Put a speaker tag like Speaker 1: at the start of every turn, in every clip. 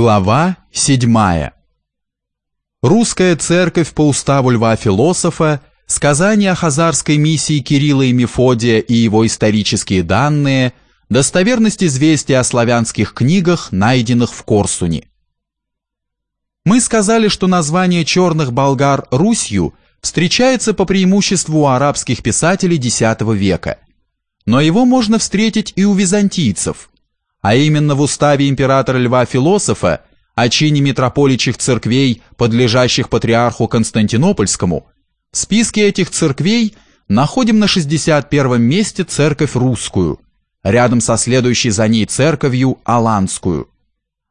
Speaker 1: Глава 7. Русская церковь по уставу Льва-философа, сказания о хазарской миссии Кирилла и Мефодия и его исторические данные, достоверность известия о славянских книгах, найденных в Корсуне. Мы сказали, что название черных болгар Русью встречается по преимуществу у арабских писателей X века, но его можно встретить и у византийцев – а именно в уставе императора Льва-Философа о чине митрополичих церквей, подлежащих патриарху Константинопольскому, в списке этих церквей находим на 61 месте церковь русскую, рядом со следующей за ней церковью Аланскую.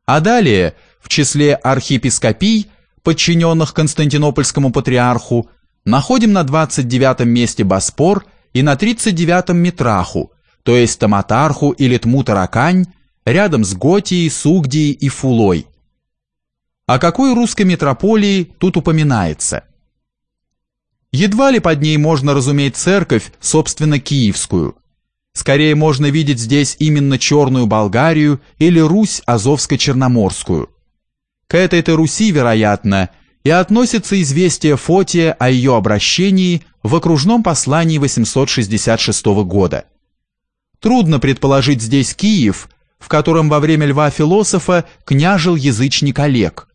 Speaker 1: А далее, в числе архиепископий, подчиненных Константинопольскому патриарху, находим на 29 месте Боспор и на 39 Митраху, то есть Таматарху или Тмутаракань, рядом с Готией, Сугдией и Фулой. О какой русской метрополии тут упоминается? Едва ли под ней можно разуметь церковь, собственно, киевскую. Скорее можно видеть здесь именно Черную Болгарию или Русь Азовско-Черноморскую. К этой-то Руси, вероятно, и относится известие Фотия о ее обращении в окружном послании 866 года. Трудно предположить здесь Киев, в котором во время льва-философа княжил язычник Олег.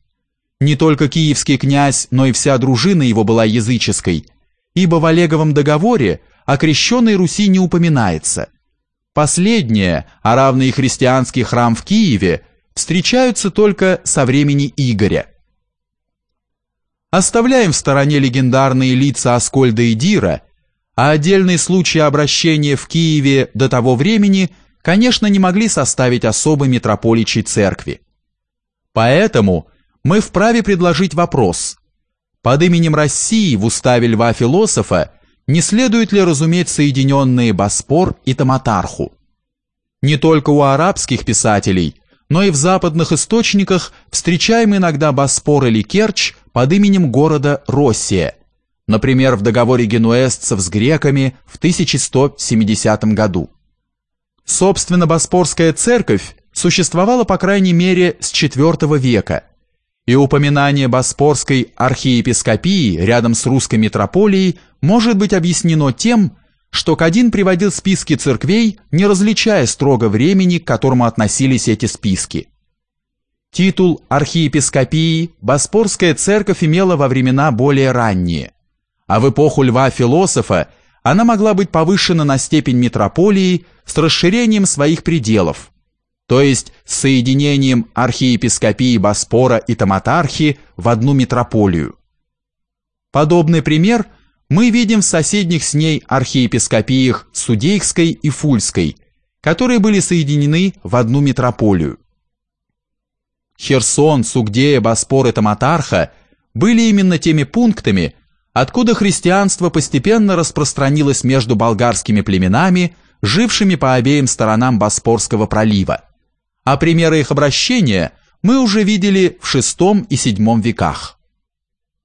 Speaker 1: Не только киевский князь, но и вся дружина его была языческой, ибо в Олеговом договоре о крещенной Руси не упоминается. Последнее, а равно и христианский храм в Киеве, встречаются только со времени Игоря. Оставляем в стороне легендарные лица Аскольда и Дира, а отдельные случаи обращения в Киеве до того времени – конечно, не могли составить особой митрополичьей церкви. Поэтому мы вправе предложить вопрос. Под именем России в уставе льва-философа не следует ли разуметь соединенные Боспор и Таматарху? Не только у арабских писателей, но и в западных источниках встречаем иногда Боспор или Керчь под именем города Россия, например, в договоре генуэзцев с греками в 1170 году. Собственно, Боспорская церковь существовала по крайней мере с IV века, и упоминание Боспорской архиепископии рядом с русской митрополией может быть объяснено тем, что Кадин приводил списки церквей, не различая строго времени, к которому относились эти списки. Титул архиепископии Боспорская церковь имела во времена более ранние, а в эпоху Льва-философа она могла быть повышена на степень митрополии с расширением своих пределов, то есть с соединением архиепископии Боспора и Таматархи в одну митрополию. Подобный пример мы видим в соседних с ней архиепископиях Судейской и Фульской, которые были соединены в одну митрополию. Херсон, Сугдея, Боспор и Таматарха были именно теми пунктами, откуда христианство постепенно распространилось между болгарскими племенами, жившими по обеим сторонам Боспорского пролива. А примеры их обращения мы уже видели в VI и VII веках.